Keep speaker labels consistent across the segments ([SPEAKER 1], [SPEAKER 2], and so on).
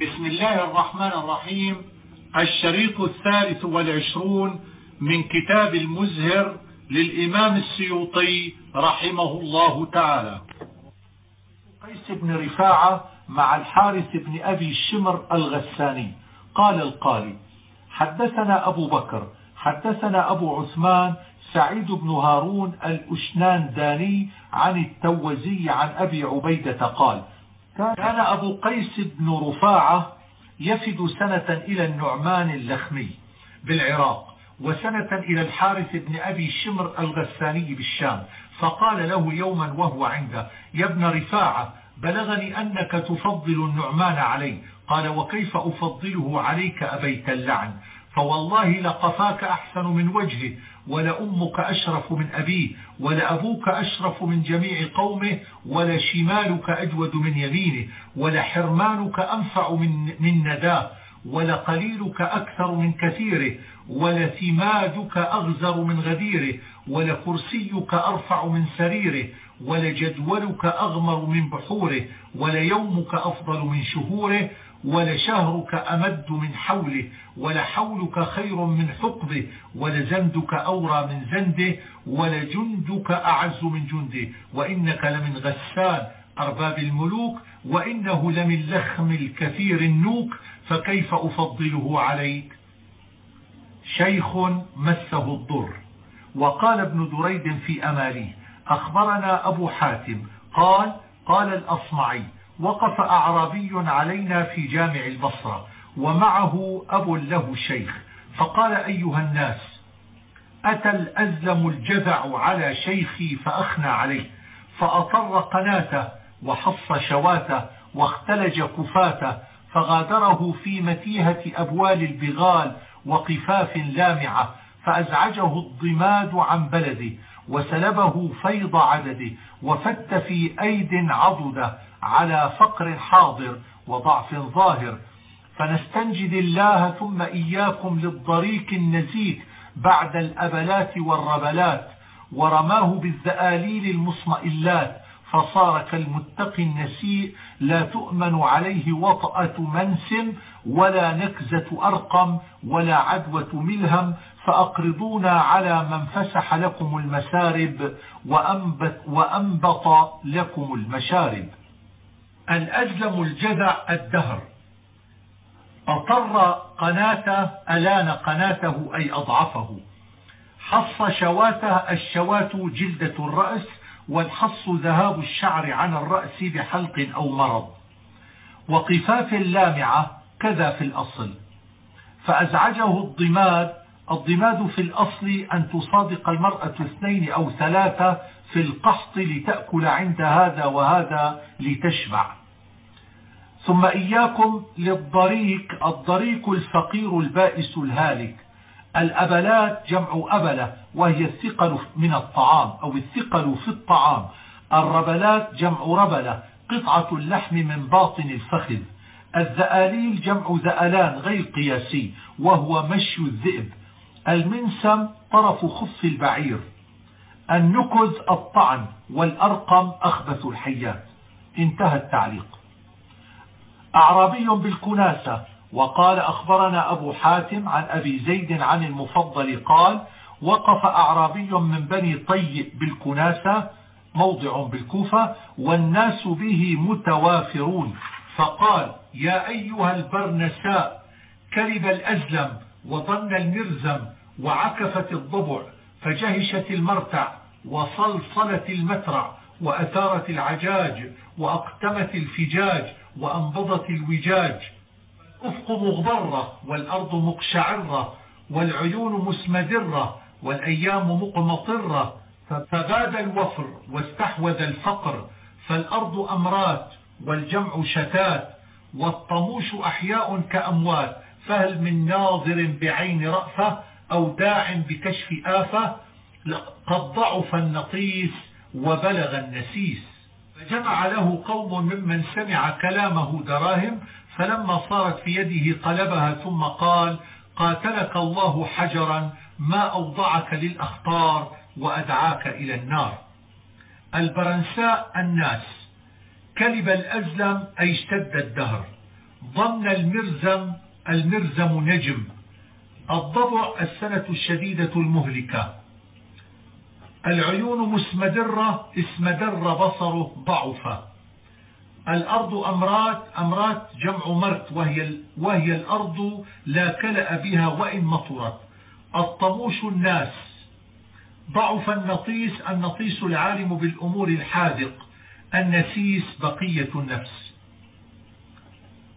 [SPEAKER 1] بسم الله الرحمن الرحيم. الشريط الثالث والعشرون من كتاب المزهر للإمام السيوطي رحمه الله تعالى. قيس بن رفاعة مع الحارث بن أبي الشمر الغساني. قال القالي حدثنا أبو بكر حدثنا أبو عثمان سعيد بن هارون الأشنان داني عن التوزي عن أبي عبيدة قال كان أبو قيس بن رفاعة يفد سنة إلى النعمان اللخمي بالعراق وسنة إلى الحارث بن أبي شمر الغساني بالشام. فقال له يوما وهو عنده يا ابن رفاعة بلغني أنك تفضل النعمان علي. قال وكيف أفضله عليك أبيت اللعن؟ فوالله لقفاك أحسن من وجهه ولأمك أشرف من أبيه ولأبوك أشرف من جميع قومه ولشمالك أجود من يمينه ولحرمانك أنفع من, من نداه ولقليلك أكثر من كثيره ولثمادك أغزر من غديره ولكرسيك أرفع من سريره ولجدولك أغمر من بحوره وليومك أفضل من شهوره ولشهرك أمد من حوله ولحولك خير من حقبه ولزندك أورى من زنده ولجندك أعز من جنده. وإنك لمن غسان أرباب الملوك وإنه لمن لخم الكثير النوك. فكيف أفضله عليك؟ شيخ مسه الضر. وقال ابن دريد في أماليه أخبرنا أبو حاتم قال قال الأصمعي وقف أعرابي علينا في جامع البصرة ومعه أب له شيخ. فقال أيها الناس أتى الأزلم الجذع على شيخي فأخنى عليه فأطر قناته وحص شواته واختلج كفاته فغادره في متيهة أبوال البغال وقفاف لامعة فأزعجه الضماد عن بلده وسلبه فيض عدده وفت في أيد عضده على فقر حاضر وضعف ظاهر. فنستنجد الله ثم إياكم للضريك النزيك بعد الأبلات والربلات ورماه بالذآليل المصمئلات. فصار كالمتقي النسيء لا تؤمن عليه وطأة منس ولا نكزة أرقم ولا عدوة ملهم. فأقرضونا على من فسح لكم المسارب وأنبط لكم المشارب. الأجلم الجذع الدهر. أطر قناته ألان قناته أي أضعفه. حص شواته الشوات جلدة الرأس والحص ذهاب الشعر عن الرأس بحلق أو مرض. وقفاف اللامعة كذا في الأصل. فأزعجه الضماد الضماد في الأصل أن تصادق المرأة اثنين أو ثلاثة في القحط لتأكل عند هذا وهذا لتشبع. ثم إياكم للضريك الضريك الفقير البائس الهالك. الأبلات جمع أبلة وهي الثقل من الطعام أو الثقل في الطعام. الربلات جمع ربلة قطعة اللحم من باطن الفخذ. الذآليل جمع ذألان غير قياسي وهو مشي الذئب. المنسم طرف خف البعير. النكز الطعن والأرقم أخبث الحيات. انتهى التعليق. أعرابي بالكناسة وقال أخبرنا أبو حاتم عن أبي زيد عن المفضل قال وقف أعرابي من بني طي بالكناسة موضع بالكوفة والناس به متوافرون. فقال يا أيها البرنساء كلب الأزلم وظن المرزم وعكفت الضبع. فجهشت المرتع وصلصلت المترع وأثارت العجاج وأقتمت الفجاج وأنبضت الوجاج. الأفق مغبرة والأرض مقشعرة والعيون مسمدرة والأيام مقمطرة فباد الوفر واستحوذ الفقر فالأرض أمرات والجمع شتات والطموش أحياء كأموات فهل من ناظر بعين رأفة أو داع بكشف آفة قد ضعف النطيس وبلغ النسيس. فجمع له قوم ممن سمع كلامه دراهم فلما صارت في يده قلبها ثم قال قاتلك الله حجرا ما أوضعك للأخطار وأدعاك إلى النار. البرنساء الناس كلب الأزلم أي اشتد الدهر. ضمن المرزم المرزم نجم. الضبع السنة الشديدة المهلكة. العيون مسمدرة اسمدر بصره ضعف الأرض أمرات أمرات جمع مرت وهي, وهي الأرض لا كلأ بها وإن مطرت. الطموش الناس. ضعف النطيس النطيس العالم بالأمور الحاذق. النسيس بقية النفس.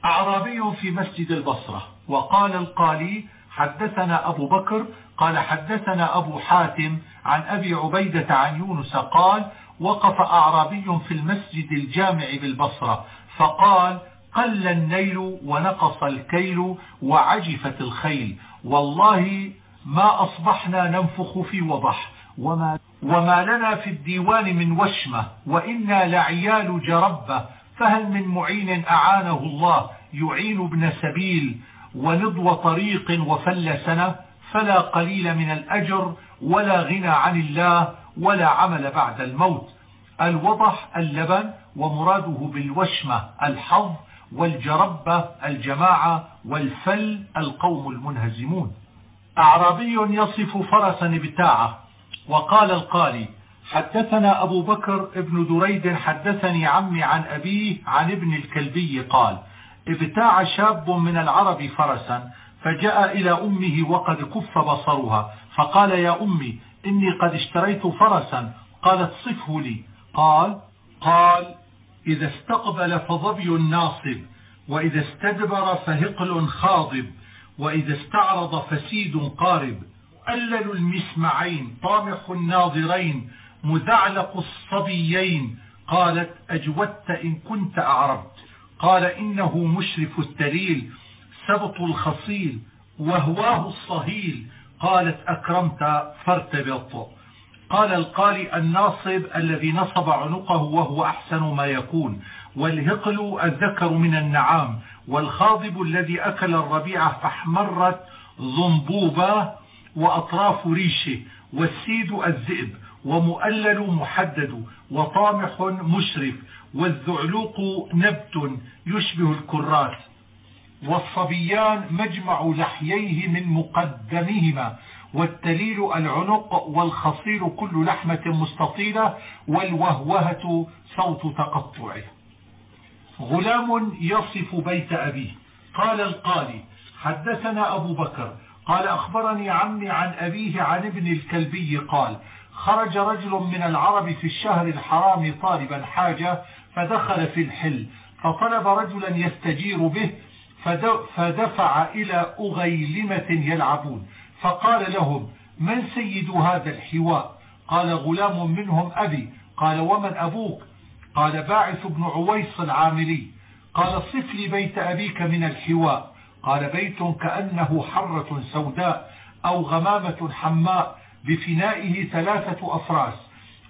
[SPEAKER 1] أعرابي في مسجد البصرة. وقال القالي حدثنا أبو بكر قال حدثنا أبو حاتم عن أبي عبيدة عن يونس قال وقف أعرابي في المسجد الجامع بالبصرة فقال قل النيل ونقص الكيل وعجفت الخيل. والله ما أصبحنا ننفخ في وضح وما, وما لنا في الديوان من وشمة وإنا لعيال جربة. فهل من معين أعانه الله يعين ابن سبيل ونضو طريق وفل سنة فلا قليل من الأجر ولا غنى عن الله ولا عمل بعد الموت. الوضح اللبن ومراده بالوشمة الحظ والجربة الجماعة والفل القوم المنهزمون. أعرابي يصف فرسا ابتاعه وقال القالي حدثنا أبو بكر ابن دريد حدثني عمي عن أبيه عن ابن الكلبي قال ابتاع شاب من العرب فرسا فجاء إلى أمه وقد كف بصرها فقال يا أمي إني قد اشتريت فرسا. قالت صفه لي. قال قال إذا استقبل فظبي ناصب وإذا استدبر فهقل خاضب وإذا استعرض فسيد قارب. مؤلل المسمعين طامح الناظرين مذعلق الصبيين. قالت أجودت إن كنت أعربت. قال إنه مشرف التليل سبط الخصيل وهواه الصهيل. قالت أكرمت فارتبط. قال القالي الناصب الذي نصب عنقه وهو أحسن ما يكون. والهقل الذكر من النعام. والخاضب الذي أكل الربيع فاحمرت ضنبوبة وأطراف ريشه. والسيد الذئب ومؤلل محدد وطامح مشرف. والذعلوق نبت يشبه الكراس والصبيان مجمع لحييه من مقدمهما والتليل العنق والخصير كل لحمة مستطيلة والوهوهة صوت تقطعه. غلام يصف بيت أبيه. قال القالي حدثنا أبو بكر قال أخبرني عمي عن أبيه عن ابن الكلبي قال خرج رجل من العرب في الشهر الحرام طالبا حاجة فدخل في الحل فطلب رجلا يستجير به فدفع إلى أغيلمة يلعبون. فقال لهم من سيد هذا الحواء؟ قال غلام منهم أبي. قال ومن أبوك؟ قال باعث بن عويص العاملي. قال صف لي بيت أبيك من الحواء. قال بيت كأنه حرة سوداء أو غمامة حماء بفنائه ثلاثة أفراس.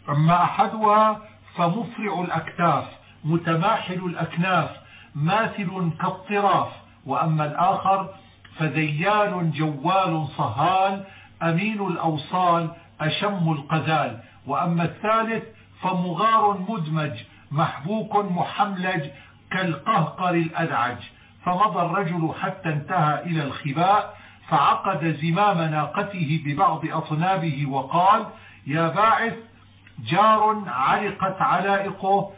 [SPEAKER 1] أما أحدها فمفرع الأكتاف متماحل الأكناف ماثل كالطراف. وأما الآخر فديان جوال صهال أمين الأوصال أشم القذال. وأما الثالث فمغار مدمج محبوك محملج كالقهقر الأدعج فمضى الرجل حتى انتهى إلى الخباء فعقد زمام ناقته ببعض أطنابه وقال يا باعث جار علقت علائقه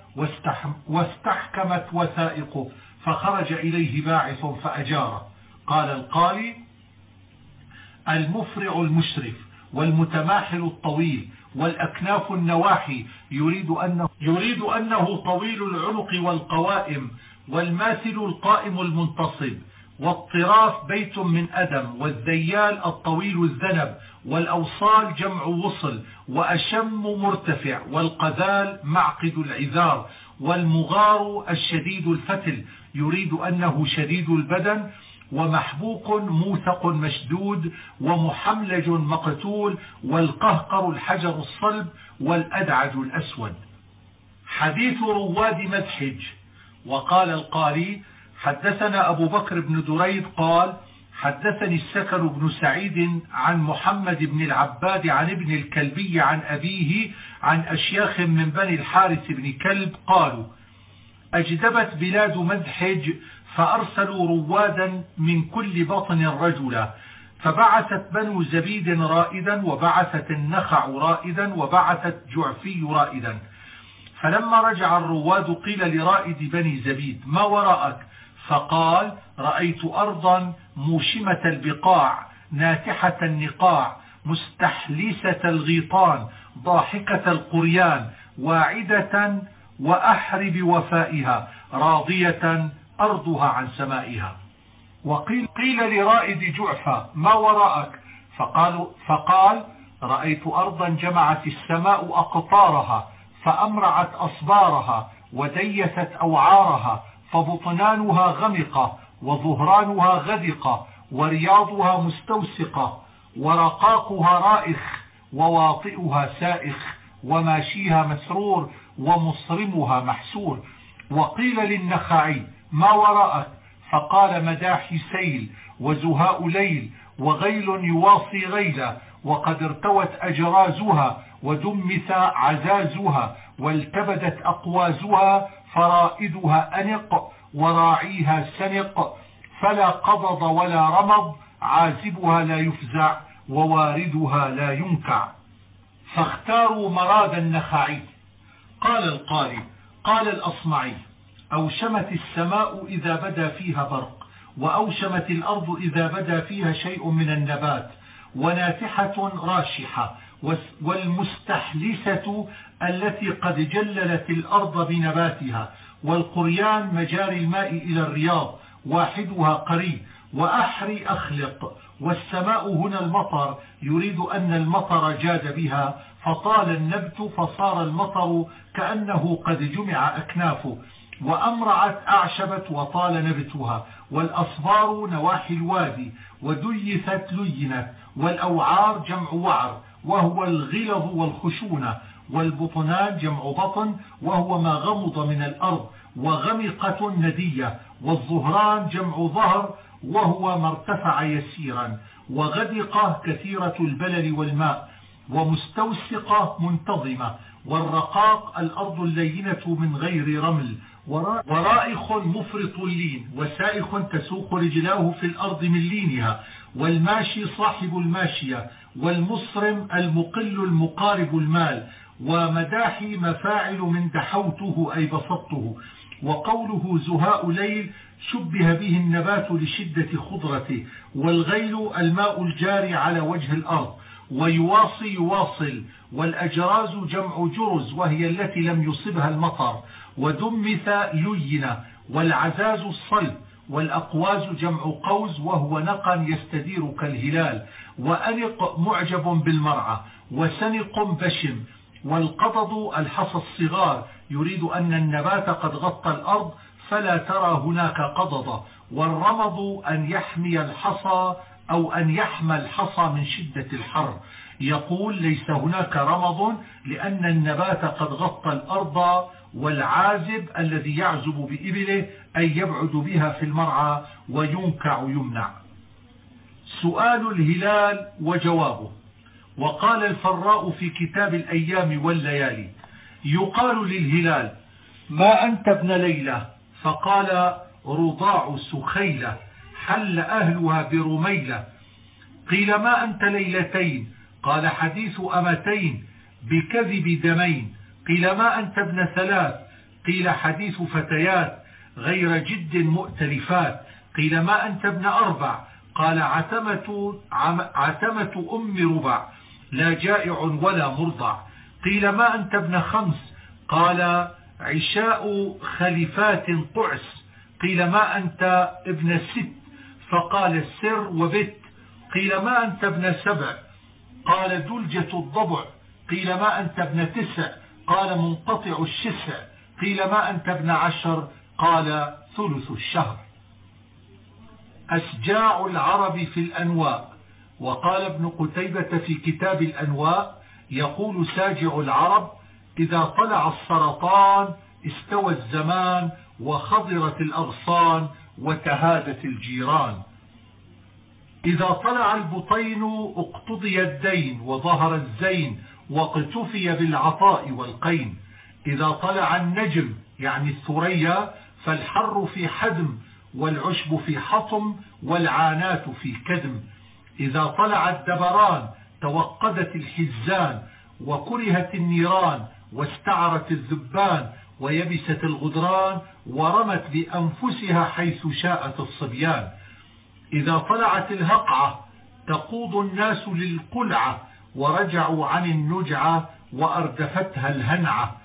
[SPEAKER 1] واستحكمت وثائقه فخرج إليه باعث فأجاره قال القالي المفرع المشرف والمتماحل الطويل والأكناف النواحي يريد أنه, يريد أنه طويل العنق والقوائم والماثل القائم المنتصب. والطراف بيت من أدم والذيال الطويل الذنب والأوصال جمع وصل وأشم مرتفع والقذال معقد العذار والمغار الشديد الفتل. يريد أنه شديد البدن ومحبوق موثق مشدود ومحملج مقتول والقهقر الحجر الصلب والأدعج الأسود. حديث رواد مدحج. وقال القاري حدثنا أبو بكر بن دريد قال حدثني السكر بن سعيد عن محمد بن العباد عن ابن الكلبي عن أبيه عن أشياخ من بني الحارث بن كلب قالوا أجدبت بلاد مدحج فأرسلوا روادا من كل بطن رجلا فبعثت بنو زبيد رائدا وبعثت النخع رائدا وبعثت جعفي رائدا فلما رجع الرواد قيل لرائد بني زبيد ما وراءك؟ فقال رأيت أرضا موشمة البقاع ناتحة النقاع مستحلسة الغيطان ضاحكة القريان واعدة وأحر بوفائها راضية أرضها عن سمائها. وقيل قيل لرائد جعفة ما وراءك؟ فقال, فقال رأيت أرضا جمعت السماء أقطارها فأمرعت أصبارها وديست أوعارها فبطنانها غمقة وظهرانها غدقة ورياضها مستوسقة ورقاقها رائخ وواطئها سائخ وماشيها مسرور ومصرمها محسور وقيل للنخعي ما وراءك؟ فقال مداحي سيل وزهاء ليل وغيل يواصي غيلا وقد ارتوت أجرازها ودمث عزازها والتبدت أقوازها فرائدها أنق وراعيها سنق. فلا قبض ولا رمض عازبها لا يفزع وواردها لا ينكع. فاختاروا مراد النخعي قال القارئ قال الأصمعي أوشمت السماء إذا بدا فيها برق وأوشمت الأرض إذا بدا فيها شيء من النبات وناتحة راشحة. والمستحلسة التي قد جللت الأرض بنباتها والقريان مجاري الماء إلى الرياض واحدها قريب وأحري أخلق والسماء هنا المطر يريد أن المطر جاد بها فطال النبت فصار المطر كأنه قد جمع أكنافه وأمرعت أعشبت وطال نبتها والأصبار نواحي الوادي وديثت لينت والأوعار جمع وعر وهو الغلظ والخشونة والبطنان جمع بطن وهو ما غمض من الأرض وغمقة ندية والظهران جمع ظهر وهو ما ارتفع يسيرا وغدقة كثيرة البلل والماء ومستوسقة منتظمة والرقاق الأرض اللينة من غير رمل ورائخ مفرط اللين وسائخ تسوق رجلاه في الأرض من لينها والماشي صاحب الماشية والمصرم المقل المقارب المال ومداحي مفاعل من دحوته أي بسطته. وقوله زهاء ليل شبه به النبات لشدة خضرته. والغيل الماء الجاري على وجه الأرض. ويواصي يواصل. والأجراز جمع جرز وهي التي لم يصبها المطر. ودمث لين. والعزاز الصلب. والأقواز جمع قوز وهو نقا يستدير كالهلال. وأنق معجب بالمرعى وسنق بشم والقضض الحصى الصغار يريد أن النبات قد غطى الأرض فلا ترى هناك قضض والرمض أن يحمي الحصى أو أن يحمى الحصى من شدة الحر. يقول ليس هناك رمض لأن النبات قد غطى الأرض والعازب الذي يعزب بإبله أي يبعد بها في المرعى وينكع يمنع. سؤال الهلال وجوابه. وقال الفراء في كتاب الأيام والليالي يقال للهلال ما أنت ابن ليلة فقال رضاع سخيلة حل أهلها برميلة. قيل ما أنت ليلتين؟ قال حديث أمتين بكذب دمين. قيل ما أنت ابن ثلاث؟ قيل حديث فتيات غير جد مؤتلفات. قيل ما أنت ابن أربع؟ قال عتمة, عتمة أم ربع لا جائع ولا مرضع. قيل ما أنت ابن خمس؟ قال عشاء خليفات قعس. قيل ما أنت ابن ست؟ فقال السر وبت. قيل ما أنت ابن سبع؟ قال دلجة الضبع. قيل ما أنت ابن تسع؟ قال منقطع الشسع. قيل ما أنت ابن عشر؟ قال ثلث الشهر. أسجاع العرب في الأنواء. وقال ابن قتيبة في كتاب الأنواء يقول ساجع العرب إذا طلع السرطان استوى الزمان وخضرت الأغصان وتهادت الجيران. إذا طلع البطين اقتضي الدين وظهر الزين واقتفي بالعطاء والقين. إذا طلع النجم يعني الثريا فالحر في حدم والعشب في حطم والعانات في كدم. إذا طلع الدبران توقدت الحزان وكرهت النيران واستعرت الذبان ويبست الغدران ورمت بأنفسها حيث شاءت الصبيان. إذا طلعت الهقعة تقوض الناس للقلعة ورجعوا عن النجعة وأردفتها الهنعة.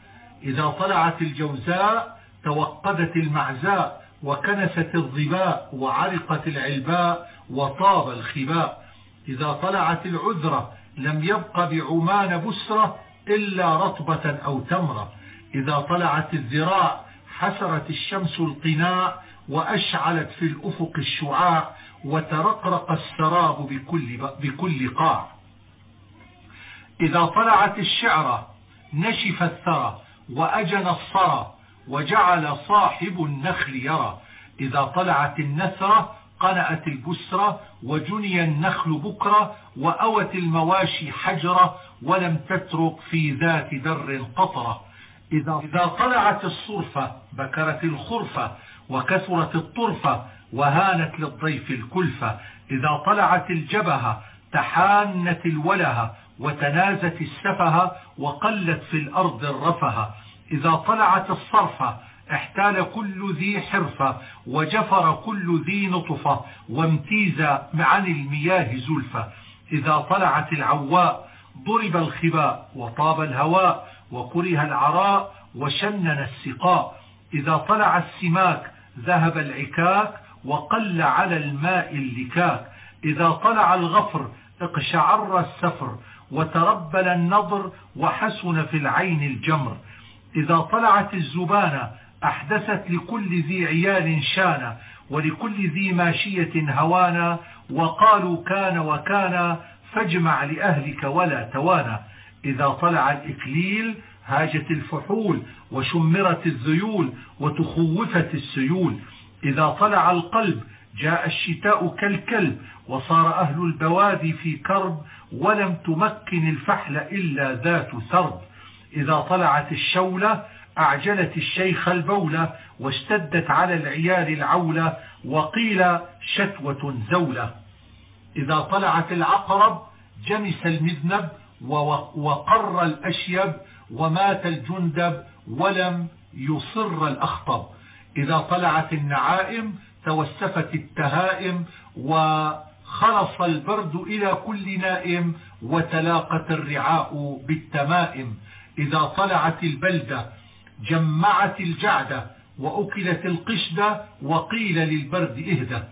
[SPEAKER 1] إذا طلعت الجوزاء توقدت المعزاء وكنست الظباء وعرقت العلباء وطاب الخباء. إذا طلعت العذرة لم يبق بعمان بسرة إلا رطبة أو تمرة. إذا طلعت الذراع حسرت الشمس القناع وأشعلت في الأفق الشعاع وترقرق السراب بكل, بكل قاع. إذا طلعت الشعرة نشف الثرى وأجن الصرى وجعل صاحب النخل يرى. إذا طلعت النثرة قنأت البسرة وجني النخل بكرة وأوت المواشي حجرة ولم تترك في ذات در قطرة. إذا, طلعت الصرفة بكرت الخرفة وكثرت الطرفة وهانت للضيف الكلفة. إذا طلعت الجبهة تحانت الولهة وتنازت السفهة وقلت في الأرض الرفهة إذا طلعت الصرفة احتال كل ذي حرفة وجفر كل ذي نطفة وامتيز عن المياه زلفة إذا طلعت العواء ضرب الخباء وطاب الهواء وكره العراء وشنن السقاء. إذا طلع السماك ذهب العكاك وقل على الماء اللكاك. إذا طلع الغفر اقشعر السفر وتربل النظر وحسن في العين الجمر. إذا طلعت الزبانة أحدثت لكل ذي عيال شانا ولكل ذي ماشية هوانا وقالوا كان وكان فاجمع لأهلك ولا توانا. إذا طلع الإكليل هاجت الفحول وشمرت الذيول وتخوفت السيول. إذا طلع القلب جاء الشتاء كالكلب وصار أهل البوادي في كرب ولم تمكن الفحل إلا ذات ثرب إذا طلعت الشولة أعجلت الشيخ البولة واشتدت على العيال العولة وقيل شتوة زولة. إذا طلعت العقرب جمس المذنب وقر الأشيب ومات الجندب ولم يصر الأخطب. إذا طلعت النعائم توسفت التهائم وخلص البرد إلى كل نائم وتلاقت الرعاء بالتمائم. إذا طلعت البلدة جمعت الجعدة وأكلت القشدة وقيل للبرد اهدى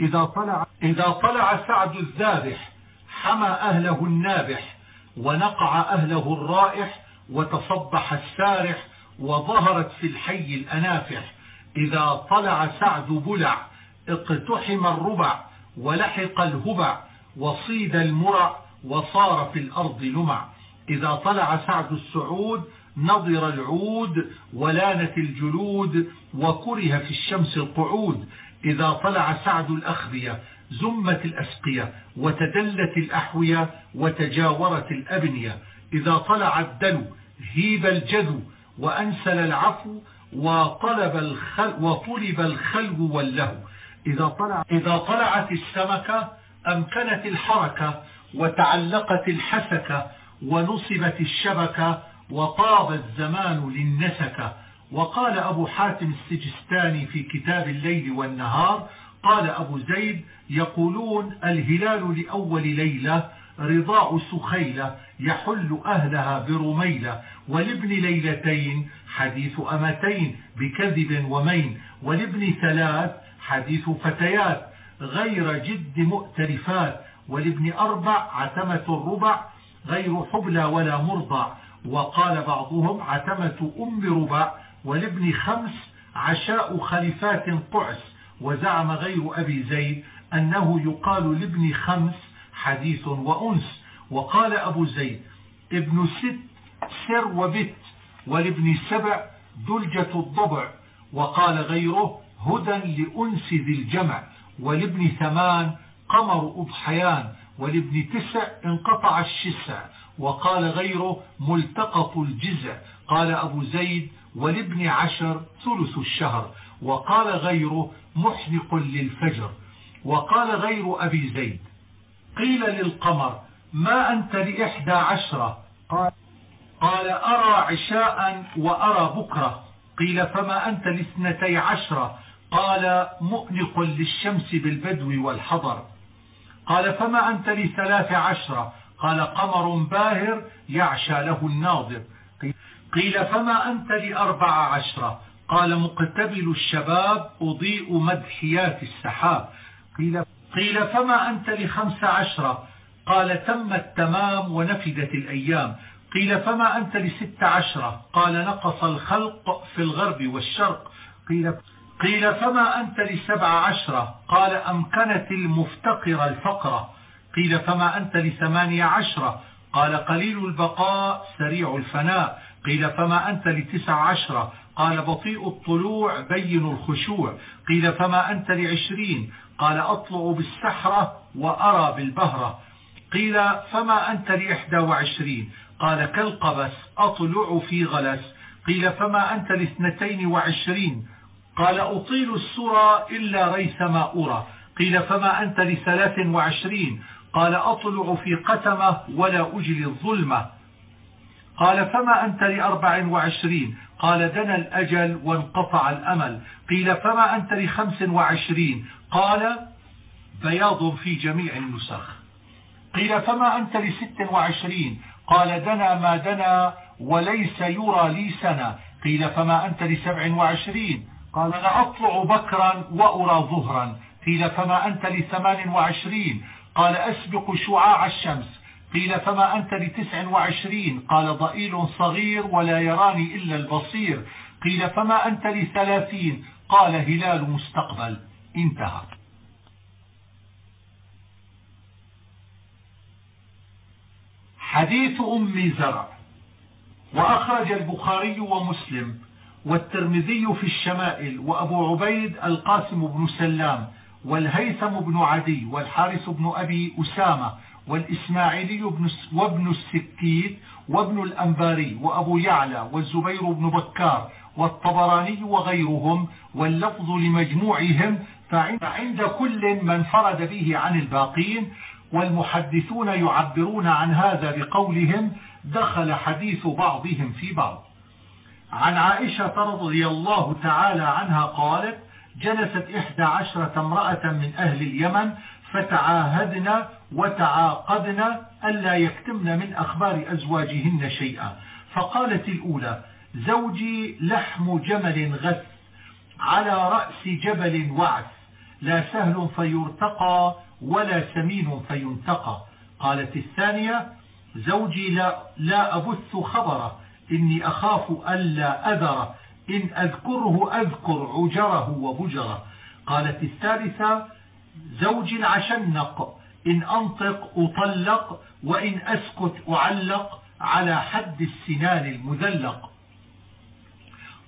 [SPEAKER 1] إذا طلع, إذا طلع سعد الذابح حمى أهله النابح ونقع أهله الرائح وتصبح السارح وظهرت في الحي الأنافح. إذا طلع سعد بلع اقتحم الربع ولحق الهبع وصيد المرع وصار في الأرض لمع. إذا طلع سعد السعود نضر العود ولانت الجلود وكره في الشمس القعود. إذا طلع سعد الأخبية زمت الأسقية وتدلت الأحوية وتجاورت الأبنية. إذا طلع الدلو هيب الجذو وأنسل العفو وطلب الخل وطلب الخلو واللهو. إذا, طلع إذا طلعت السمكة أمكنت الحركة وتعلقت الحسكة ونصبت الشبكة وطاب الزمان للنسكة وقال أبو حاتم السجستاني في كتاب الليل والنهار قال أبو زيد يقولون الهلال لأول ليلة رضاء سخيلة يحل أهلها برميلة ولابن ليلتين حديث أمتين بكذب ومين ولابن ثلاث حديث فتيات غير جد مؤتلفات ولابن أربع عتمة الربع غير حبلى ولا مرضع وقال بعضهم عتمة أم ربع ولابن خمس عشاء خليفات قعس. وزعم غير أبي زيد أنه يقال لابن خمس حديث وأنس. وقال أبو زيد ابن ست سر وبت ولابن سبع دلجة الضبع. وقال غيره هدى لأنس ذي الجمع. ولابن ثمان قمر أضحيان. ولابن تسع انقطع الشسع وقال غيره ملتقط الجزع. قال أبو زيد ولابن عشر ثلث الشهر. وقال غيره محنق للفجر. وقال غير أبي زيد قيل للقمر ما أنت لإحدى عشرة؟ قال, أرى عشاء وأرى بكرة. قيل فما أنت لاثنتي عشرة؟ قال مؤنق للشمس بالبدو والحضر. قال فما أنت لثلاث عشرة؟ قال قمر باهر يعشى له الناظر. قيل فما أنت لأربع عشرة؟ قال مقتبل الشباب أضيء مدحيات السحاب. قيل, قيل فما أنت لخمس عشرة؟ قال تم التمام ونفدت الأيام. قيل فما أنت لست عشرة؟ قال نقص الخلق في الغرب والشرق. قيل, قيل فما أنت لسبع عشرة؟ قال أمكنت المفتقر الفقرة. قيل فما أنت لثمانية عشرة؟ قال قليل البقاء سريع الفناء. قيل فما أنت لتسع عشرة؟ قال بطيء الطلوع بين الخشوع. قيل فما أنت لعشرين؟ قال أطلع بالسحرة وأرى بالبهرة. قيل فما أنت لإحدى وعشرين؟ قال كالقبس أطلع في غلس. قيل فما أنت لاثنتين وعشرين؟ قال أطيل السرى إلا ريث ما أرى. قيل فما أنت لثلاث وعشرين؟ قال أطلع في قتمة ولا أجلي الظلمة. قال فما أنت لأربع وعشرين؟ قال دنا الأجل وانقطع الأمل. قيل فما أنت لخمس وعشرين؟ قال بياض في جميع النسخ. قيل فما أنت لست وعشرين؟ قال دنا ما دنا وليس يرى لي سنة قيل فما أنت لسبع وعشرين؟ قال أنا أطلع بكرا وأرى ظهرا. قيل فما أنت لثمان وعشرين؟ قال أسبق شعاع الشمس. قيل فما أنت لتسع وعشرين؟ قال ضئيل صغير ولا يراني إلا البصير. قيل فما أنت لثلاثين؟ قال هلال مستقبل. انتهى. حديث أم زرع. وأخرج البخاري ومسلم والترمذي في الشمائل وأبو عبيد القاسم بن سلام والهيثم بن عدي والحارث بن أبي أسامة والإسماعيلي وابن السكيت وابن الأنباري وأبو يعلى والزبير بن بكار والطبراني وغيرهم واللفظ لمجموعهم فعند كل من فرد به عن الباقين والمحدثون يعبرون عن هذا بقولهم دخل حديث بعضهم في بعض. عن عائشة رضي الله تعالى عنها قالت جلست إحدى عشرة امرأة من أهل اليمن فتعاهدن وتعاقدن ألا يكتمن من أخبار أزواجهن شيئا. فقالت الأولى زوجي لحم جمل غث على رأس جبل وعث لا سهل فيرتقى ولا سمين فينتقى. قالت الثانية زوجي لا, لا أبث خبره. إني أخاف ألا أذر. إن أذكره أذكر عجره وبجره. قالت الثالثة زوج عشنق. إن أنطق أطلق وإن أسكت أعلق على حد السنان المذلق.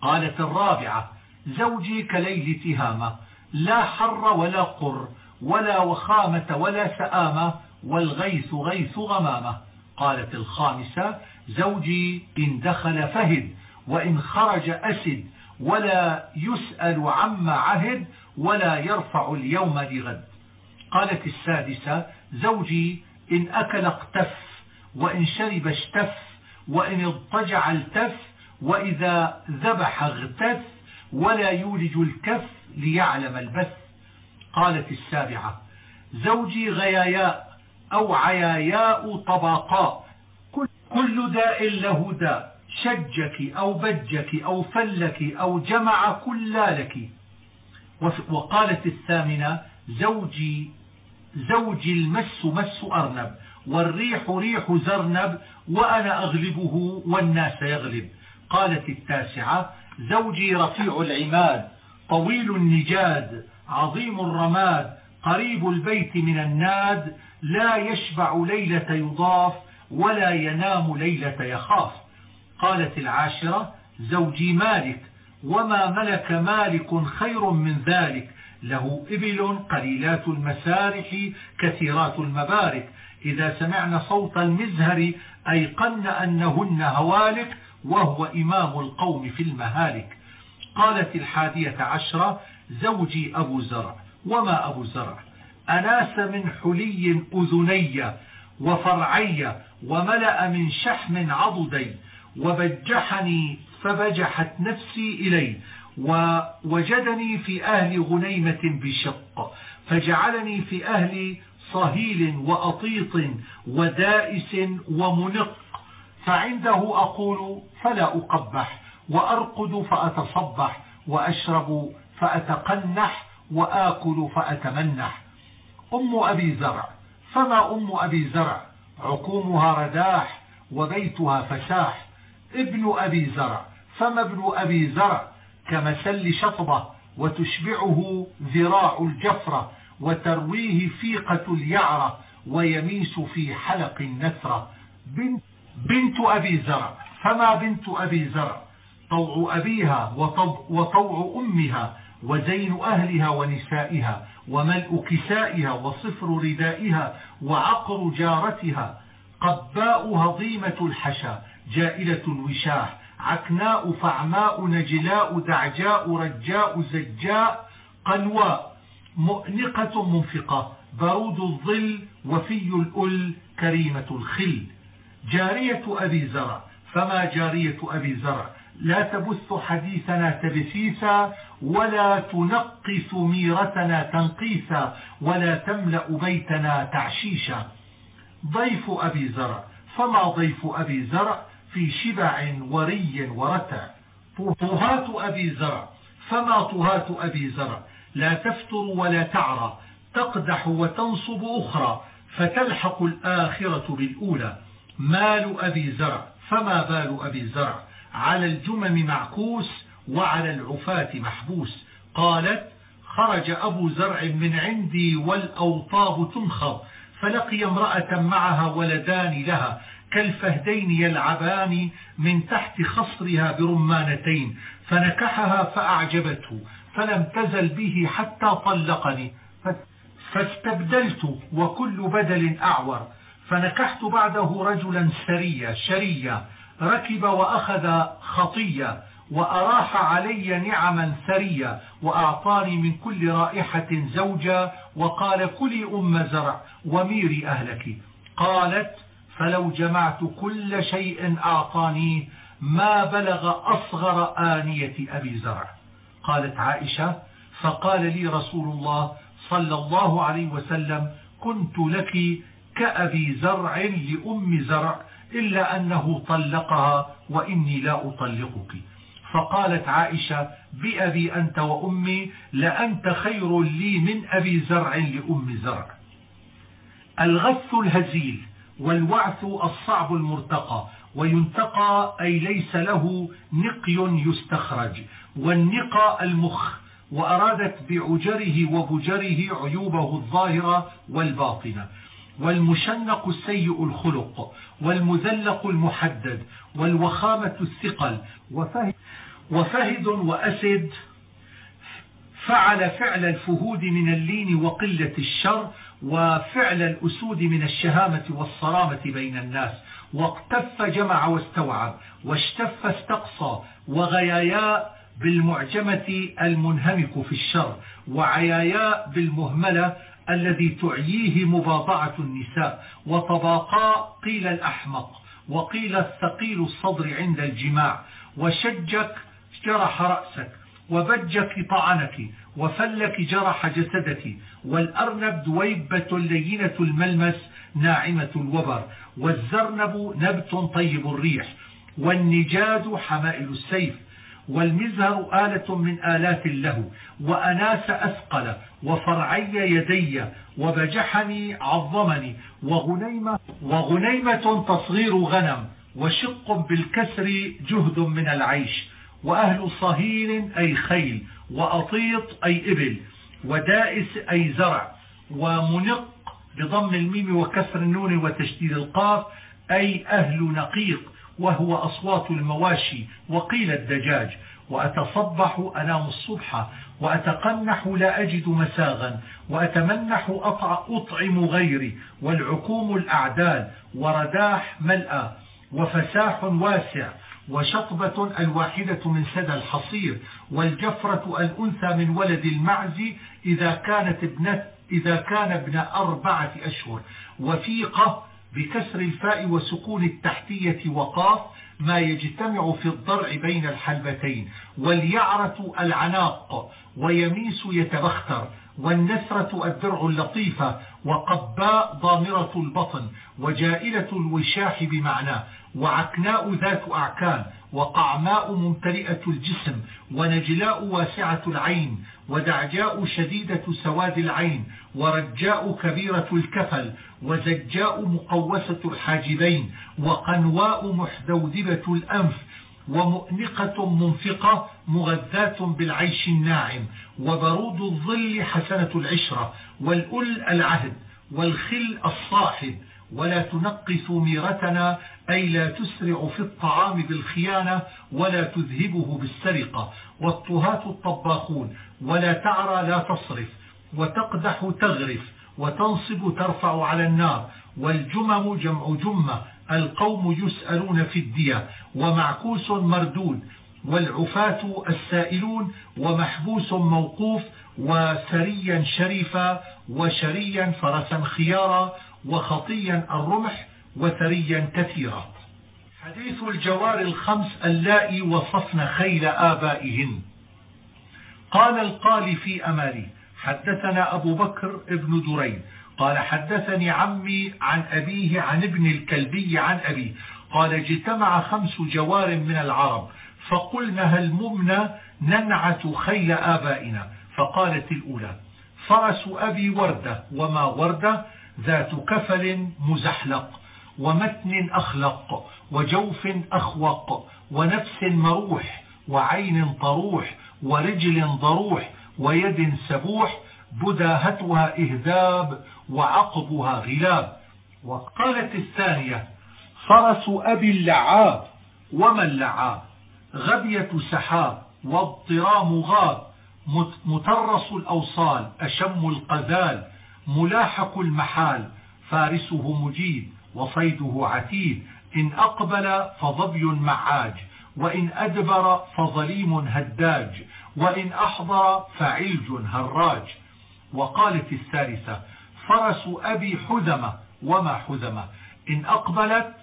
[SPEAKER 1] قالت الرابعة زوجي كليل تهامة لا حر ولا قر ولا وخامة ولا سآمة والغيث غيث غمامة قالت الخامسة زوجي إن دخل فهد وإن خرج أسد ولا يسأل عما عهد ولا يرفع اليوم لغد. قالت السادسة زوجي إن أكل اقتف وإن شرب اشتف وإن اضطجع التف وإذا ذبح اغتف ولا يولج الكف ليعلم البث. قالت السابعة زوجي غياياء أو عياياء طباقاء كل داء له داء شجك أو بجك أو فلك أو جمع كلالك. وقالت الثامنة زوجي زوجي المس مس أرنب والريح ريح زرنب وأنا أغلبه والناس يغلب. قالت التاسعة زوجي رفيع العماد طويل النجاد عظيم الرماد قريب البيت من الناد لا يشبع ليلة يضاف ولا ينام ليلة يخاف. قالت العاشرة زوجي مالك وما ملك مالك خير من ذلك؟ له إبل قليلات المسارح كثيرات المبارك. إذا سمعن صوت المزهر أيقن أنهن هوالك وهو إمام القوم في المهالك. قالت الحادية عشرة زوجي أبو زرع. وما أبو زرع؟ أناس من حلي أذني وفرعي وملأ من شحم عضدي وبجحني فبجحت نفسي إليه ووجدني في أهل غنيمة بشق فجعلني في أهل صهيل وأطيط ودائس ومنق فعنده أقول فلا أقبح وأرقد فأتصبح وأشرب فأتقنح وآكل فأتمنح. أم أبي زرع فما أم أبي زرع عقومها رداح وبيتها فساح ابن أبي زرع فما ابن أبي زرع؟ كمسل شطبة وتشبعه ذراع الجفرة وترويه فيقة اليعرة ويميس في حلق النثرة بنت, بنت أبي زرع فما بنت أبي زرع؟ طوع أبيها وطوع أمها. وزين أهلها ونسائها وملء كسائها وصفر ردائها وعقر جارتها. قباء هضيمة الحشا جائلة الوشاح عكناء فعماء نجلاء دعجاء رجاء زجاء. قلواء مؤنقة منفقة. برود الظل وفي الأل كريمة الخل. جارية أبي زرع فما جارية أبي زرع؟ لا تبث حديثنا تبثيثا ولا تنقص ميرتنا تنقيسا ولا تملأ بيتنا تعشيشا. ضيف أبي زرع فما ضيف أبي زرع في شبع وري ورتع طهات أبي زرع فما طهات أبي زرع؟ لا تفتر ولا تعرى تقدح وتنصب أخرى فتلحق الآخرة بالأولى. مال أبي زرع فما بال أبي زرع؟ على الجمم معكوس وعلى العفاة محبوس. قالت خرج أبو زرع من عندي والأوطاب تنخض فلقي امرأة معها ولدان لها كالفهدين يلعبان من تحت خصرها برمانتين فنكحها فأعجبته فلم تزل به حتى طلقني فاستبدلت وكل بدل أعور فنكحت بعده رجلا سريا شريا ركب وأخذ خطية وأراح علي نعما ثريا وأعطاني من كل رائحة زوجا وقال كلي أم زرع وميري أهلك. قالت فلو جمعت كل شيء أعطانيه ما بلغ أصغر آنية أبي زرع. قالت عائشة فقال لي رسول الله صلى الله عليه وسلم كنت لك كأبي زرع لأم زرع. إلا أنه طلقها وإني لا أطلقك. فقالت عائشة بأبي أنت وأمي لأنت خير لي من أبي زرع لأم زرع. الغث الهزيل والوعث الصعب المرتقى وينتقى أي ليس له نقي يستخرج. والنقى المخ وأرادت بعجره وبجره عيوبه الظاهرة والباطنة. والمشنق السيء الخلق والمذلق المحدد والوخامة الثقل. وفهد, وفهد وأسد فعل فعل الفهود من اللين وقلة الشر وفعل الأسود من الشهامة والصرامة بين الناس. واقتف جمع واستوعب واشتف استقصى وغياياء بالمعجمة المنهمك في الشر وعياياء بالمهملة الذي تعييه مباضعة النساء. وطباقاء قيل الأحمق وقيل الثقيل الصدر عند الجماع. وشجك جرح رأسك وبجك طعنك وفلك جرح جسدك. والأرنب دويبة لينة الملمس ناعمة الوبر. والزرنب نبت طيب الريح. والنجاد حمائل السيف. والمزهر آلة من آلات له وأناس أثقل وفرعي يدي وبجحني عظمني وغنيمة, وغنيمة تصغير غنم وشق بالكسر جهد من العيش وأهل صهيل أي خيل وأطيط أي إبل ودائس أي زرع ومنق بضم الميم وكسر النون وتشديد القاف أي أهل نقيق وهو أصوات المواشي وقيل الدجاج وأتصبح أنام الصبح وأتقنح لا أجد مساغا وأتمنح أطعم غيري والعكوم الأعدال ورداح ملأ وفساح واسع وشطبة الواحدة من سدى الحصير والجفرة الأنثى من ولد المعز إذا كانت ابنة إذا كان ابن أربعة أشهر وفيقة بكسر الفاء وسكون التحتية وقاف ما يجتمع في الضرع بين الحلبتين واليعرة العناق ويميس يتبختر والنسرة الدرع اللطيفة وقباء ضامرة البطن وجائلة الوشاح بمعناه وعكناء ذات أعكان وقعماء ممتلئة الجسم ونجلاء واسعة العين ودعجاء شديدة سواد العين ورجاء كبيرة الكفل وزجاء مقوسة الحاجبين وقنواء محدودبة الأنف ومؤنقة منفقة مغذاة بالعيش الناعم وبرود الظل حسنة العشرة والأل العهد والخل الصاحب ولا تنقص ميرتنا أي لا تسرع في الطعام بالخيانة ولا تذهبه بالسرقة. والطهاة الطباخون ولا تعرى لا تصرف وتقدح تغرف وتنصب ترفع على النار. والجمم جمع جمة القوم يسألون في الدية. ومعكوس مردود والعفاة السائلون ومحبوس موقوف وسريا شريفا وشريا فرسا خيارا. وخطيا الرمح وثريا كثيرا. حديث الجوار الخمس اللائي وصفن خيل آبائهن. قال القالي في أمالي حدثنا أبو بكر ابن درين. قال حدثني عمي عن أبيه عن ابن الكلبي عن أبيه. قال اجتمع خمس جوار من العرب فقلنا هل ممنا ننعت خيل آبائنا؟ فقالت الأولى فرس أبي وردة. وما وردة؟ ذات كفل مزحلق ومتن أخلق وجوف أخوق ونفس مروح وعين طروح ورجل ضروح ويد سبوح بداهتها إهذاب وعقبها غلاب. وقالت الثانية فرس أبي اللعاب وما اللعاب؟ غبية سحاب واضطرام غاب مترس الأوصال أشم القذال ملاحق المحال فارسه مجيد وصيده عتيد. إن أقبل فظبي معاج وإن أدبر فظليم هداج وإن أحضر فعلج هراج. وقالت الثالثة فرس أبي حذمة وما حذمة إن أقبلت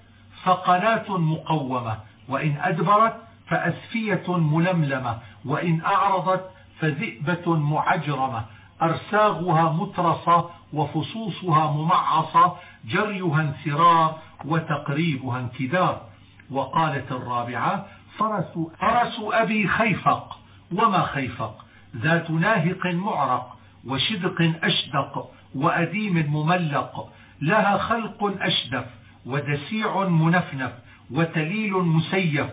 [SPEAKER 1] فقناة مقومة وإن أدبرت فأسفية ململمة وإن أعرضت فذئبة معجرمة. أرساغها مترصة وفصوصها ممعصة جريها انثرار وتقريبها انكدار. وقالت الرابعة فرس, فرس أبي خيفق. وما خيفق؟ ذات ناهق معرق وشدق أشدق وأديم مملق. لها خلق أشدف ودسيع منفنف وتليل مسيف.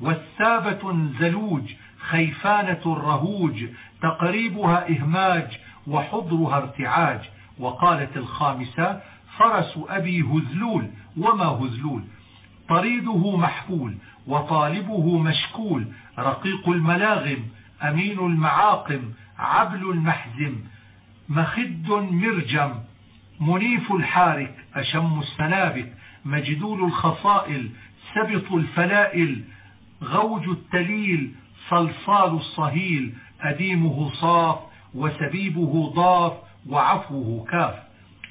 [SPEAKER 1] والثابة زلوج خيفانة الرهوج. تقريبها إهماج وحضرها ارتعاج وقالت الخامسة فرس أبي هزلول وما هزلول؟ طريده محفول وطالبه مشكول رقيق الملاغم أمين المعاقم عبل المحزم مخد مرجم منيف الحارك أشم السنابك مجدول الخصائل سبط الفلائل غوج التليل صلصال الصهيل أديمه صاف وسبيبه ضاف وعفوه كاف.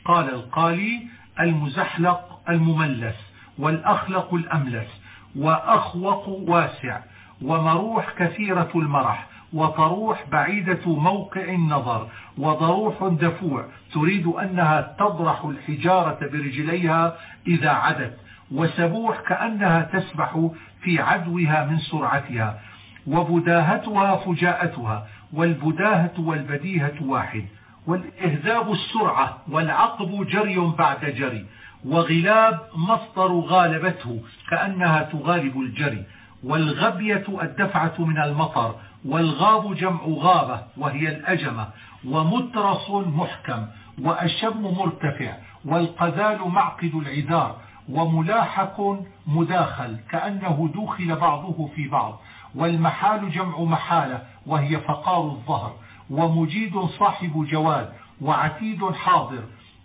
[SPEAKER 1] قال القالي المزحلق المملس والأخلق الأملس وأخوق واسع ومروح كثيرة المرح وطروح بعيدة موقع النظر وضروح دفوع تريد أنها تضرح الحجارة برجليها إذا عدت وسبوح كأنها تسبح في عدوها من سرعتها وبداهتها فجاءتها والبداهة والبديهة واحد والإهذاب السرعة والعقب جري بعد جري وغلاب مصدر غالبته كأنها تغالب الجري والغبية الدفعة من المطر والغاب جمع غابة وهي الأجمة ومترص محكم وأشم مرتفع والقذال معقد العذار وملاحق مداخل كأنه دوخل بعضه في بعض والمحال جمع محالة وهي فقار الظهر ومجيد صاحب جواد وعتيد حاضر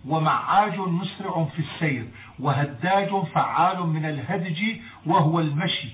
[SPEAKER 1] ومعاج مسرع في السير وهداج فعال من الهدج وهو المشي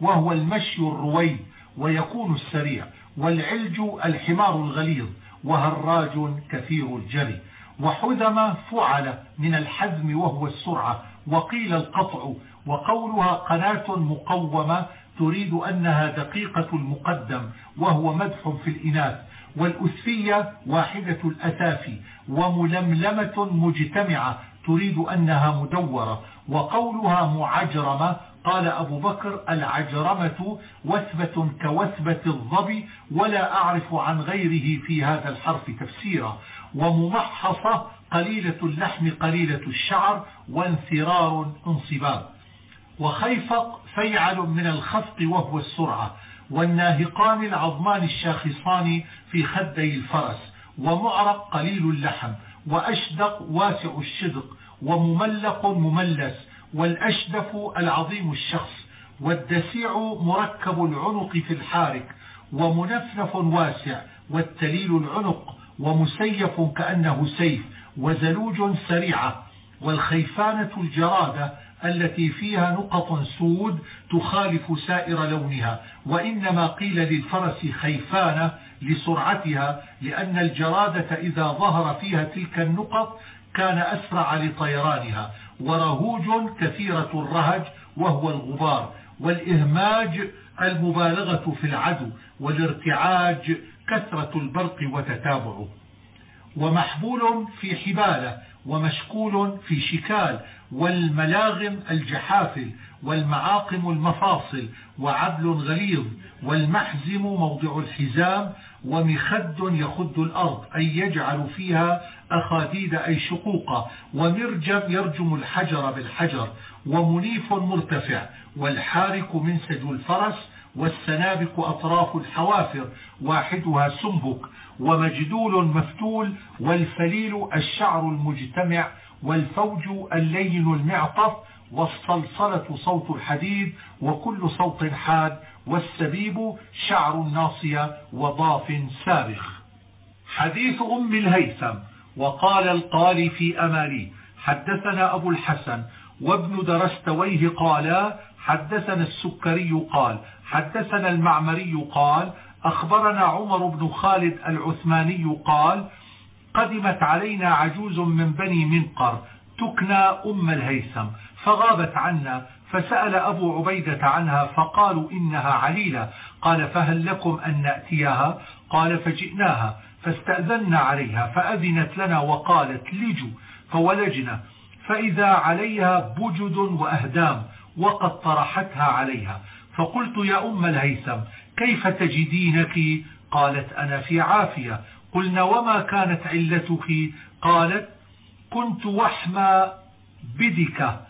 [SPEAKER 1] وهو المشي الروي ويكون السريع والعلج الحمار الغليظ وهراج كثير الجري وحذم فعل من الحزم وهو السرعة وقيل القطع وقولها قناة مقومة تريد أنها دقيقة المقدم وهو مدح في الإناث والأسفية واحدة الأسافي وململمة مجتمعة تريد أنها مدورة وقولها معجرمة قال أبو بكر العجرمة وثبة كوثبة الظبي ولا أعرف عن غيره في هذا الحرف تفسيرا وممحصة قليلة اللحم قليلة الشعر وانثرار انصباب وخيفق فيعل من الخفق وهو السرعة والناهقان العظمان الشاخصان في خدي الفرس ومعرق قليل اللحم وأشدق واسع الشدق ومملق مملس والأشدف العظيم الشخص والدسيع مركب العنق في الحارك ومنفنف واسع والتليل العنق ومسيف كأنه سيف وزلوج سريعة والخيفانة الجرادة التي فيها نقط سود تخالف سائر لونها وإنما قيل للفرس خيفانة لسرعتها لأن الجرادة إذا ظهر فيها تلك النقط كان أسرع لطيرانها. ورهوج كثيرة الرهج وهو الغبار والإهماج المبالغة في العدو والارتعاج كثرة البرق وتتابعه. ومحبول في حبالة ومشكول في شكال والملاغم الجحافل والمعاقم المفاصل وعبل غليظ والمحزم موضع الحزام ومخد يخد الأرض أي يجعل فيها أخاديد أي شقوقة ومرجم يرجم الحجر بالحجر ومنيف مرتفع والحارك منسج الفرس والسنابك أطراف الحوافر واحدها سنبك ومجدول مفتول والفليل الشعر المجتمع والفوج اللين المعطف والصلصلة صوت الحديد وكل صوت حاد والسبيب شعر الناصية وضاف سابخ. حديث أم الهيثم وقال القالي في أمالي حدثنا أبو الحسن وابن درستويه قالا حدثنا السكري قال حدثنا المعمري قال أخبرنا عمر بن خالد العثماني قال قدمت علينا عجوز من بني منقر تكنى أم الهيثم فغابت عنا فسأل أبو عبيدة عنها فقالوا إنها عليلة قال فهل لكم أن نأتيها؟ قال فجئناها فاستأذنا عليها فأذنت لنا وقالت لجوا فولجنا فإذا عليها بجد وأهدام وقد طرحتها عليها. فقلت يا أم الهيثم كيف تجدينك؟ قالت أنا في عافية. قلنا وما كانت علتك؟ قالت كنت وحمى بدك.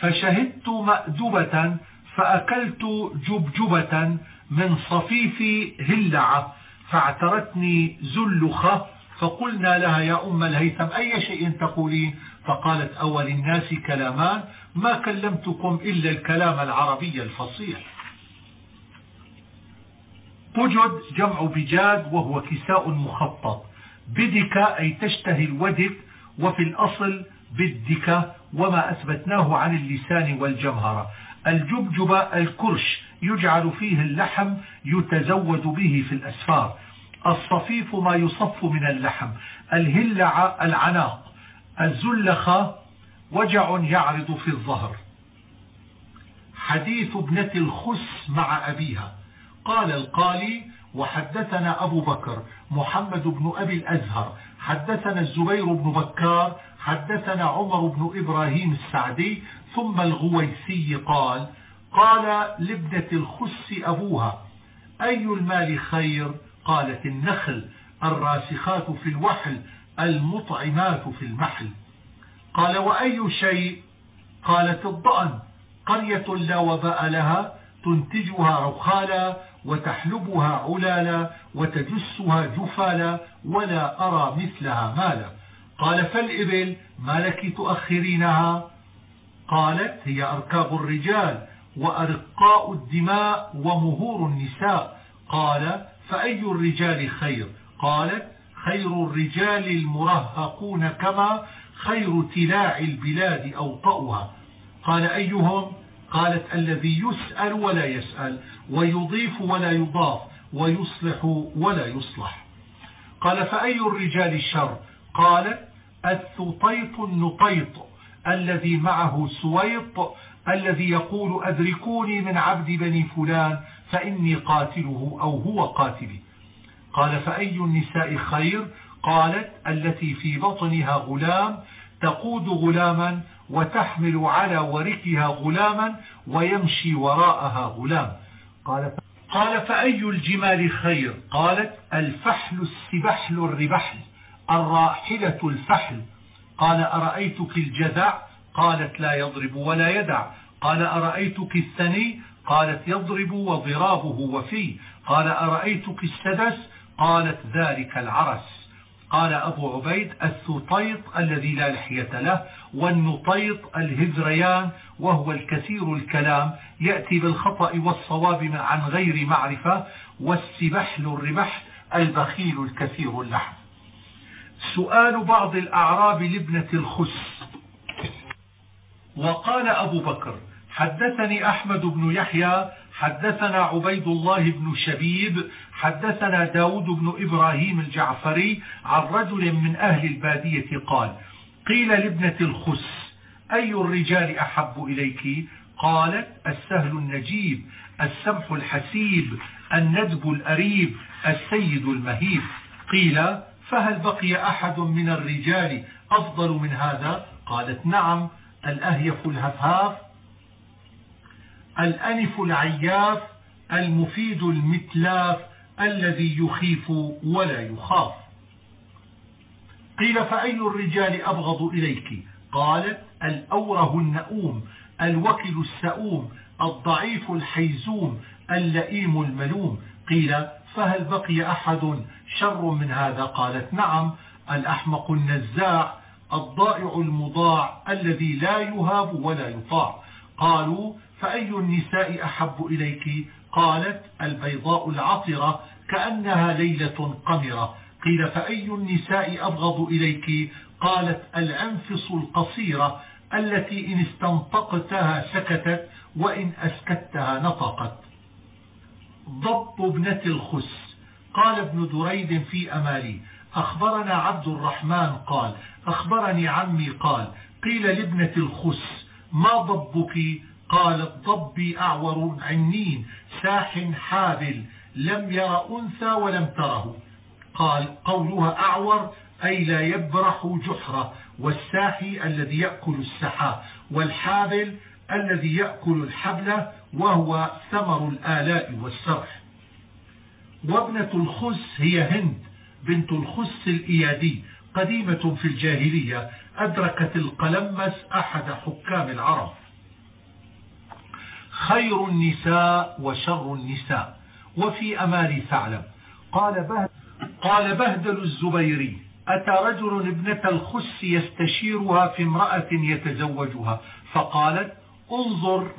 [SPEAKER 1] فشهدت مأدبة فأكلت جبجبة من صفيف هلعة فاعترتني زلخة. فقلنا لها يا أم الهيثم أي شيء تقولين؟ فقالت أول الناس كلامان ما كلمتكم إلا الكلام العربي الفصيح. بجد جمع بجاد وهو كساء مخطط. بدك أي تشتهي الودك وفي الأصل بدك وما أثبتناه عن اللسان والجمهرة. الجبجب الكرش يجعل فيه اللحم يتزود به في الأسفار. الصفيف ما يصف من اللحم. الهلع العناق. الزلخة وجع يعرض في الظهر. حديث ابنة الخس مع أبيها. قال القالي وحدثنا أبو بكر محمد بن أبي الأزهر. حدثنا الزبير بن بكار. حدثنا عمر بن إبراهيم السعدي. ثم الغويسي قال قال لابنة الخس أبوها أي المال خير؟ قالت النخل. الراسخات في الوحل المطعمات في المحل. قال وأي شيء؟ قالت الضأن. قرية لا وباء لها تنتجها رخالا وتحلبها علالا وتجسها جفالا ولا أرى مثلها مالا. قال فالإبل ما لك تؤخرينها؟ قالت هي أركاب الرجال وأرقاء الدماء ومهور النساء. قال فأي الرجال خير؟ قالت خير الرجال المرهقون كما خير تلاع البلاد أوطأها. قال أيهم؟ قالت الذي يسأل ولا يسأل ويضيف ولا يضاف ويصلح ولا يصلح. قال فأي الرجال الشر؟ قالت الثطيط النطيط الذي معه سويط الذي يقول أدركوني من عبد بني فلان فإني قاتله أو هو قاتلي. قال فأي النساء خير؟ قالت التي في بطنها غلام تقود غلاما وتحمل على وركها غلاما ويمشي وراءها غلام. قال قال فأي الجمال خير؟ قالت الفحل السبحل الربحل الراحلة الفحل. قال أرأيتك الجذع؟ قالت لا يضرب ولا يدع. قال أرأيتك الثني؟ قالت يضرب وضرابه وفي قال أرأيتك السدس؟ قالت ذلك العرس. قال أبو عبيد الثطيط الذي لا لحية له والنطيط الهذريان وهو الكثير الكلام يأتي بالخطأ والصواب عن غير معرفة والسبحل الربح البخيل الكثير اللحم. سؤال بعض الأعراب لابنة الخس. وقال أبو بكر حدثني أحمد بن يحيى حدثنا عبيد الله بن شبيب حدثنا داود بن إبراهيم الجعفري عن رجل من أهل البادية قال قيل لابنة الخس أي الرجال أحب إليك؟ قالت السهل النجيب السمح الحسيب الندب الأريب السيد المهيب. قيل فهل بقي أحد من الرجال أفضل من هذا؟ قالت نعم الأهيف الهفهاف الأنف العياف المفيد المتلاف الذي يخيف ولا يخاف. قيل فأي الرجال أبغض إليك؟ قالت الأوره النؤوم الوكل السؤوم الضعيف الحيزوم اللئيم الملوم. قيل فهل بقي أحد شر من هذا؟ قالت نعم. الأحمق النزاع الضائع المضاع الذي لا يهاب ولا يطاع. قالوا فأي النساء أحب إليك؟ قالت البيضاء العطرة كأنها ليلة قمرة. قيل فأي النساء أبغض إليك؟ قالت الأنفس القصيرة التي إن استنطقتها سكتت وإن أسكتها نطقت. ضب ابنة الخس. قال ابن دريد في أمالي أخبرنا عبد الرحمن قال أخبرني عمي قال قيل لابنة الخس ما ضبك؟ قالت ضبي أعور عنين ساح حابل لم ير أنثى ولم تره. قال قولها أعور أي لا يبرح جحرة والساحي الذي يأكل السحا والحابل الذي يأكل الحبلة وهو ثمر الآلاء والسرح. وابنة الخس هي هند بنت الخس الإيادي قديمة في الجاهلية أدركت القلمس أحد حكام العرب. خير النساء وشر النساء. وفي أمال ثعلب. قال, بهد قال بهدل الزبيري أتى رجل ابنة الخس يستشيرها في امرأة يتزوجها؟ فقالت انظر